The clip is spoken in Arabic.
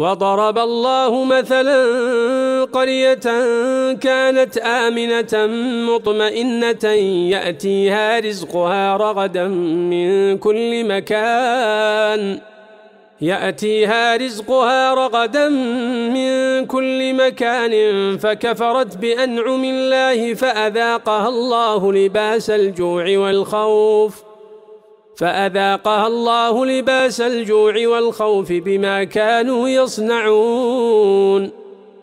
وضرب الله مثلا قرية كانت آمنة مطمئنة يأتيها رزقها رغدا من كل مكان. يأتيها رزقها رغدا من كل مكان فكفرت بأنعم الله فأذاقها الله لباس الجوع والخوف. فأذاقها الله لباس الجوع والخوف بما كانوا يصنعون.